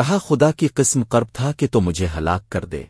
کہا خدا کی قسم قرب تھا کہ تو مجھے ہلاک کر دے۔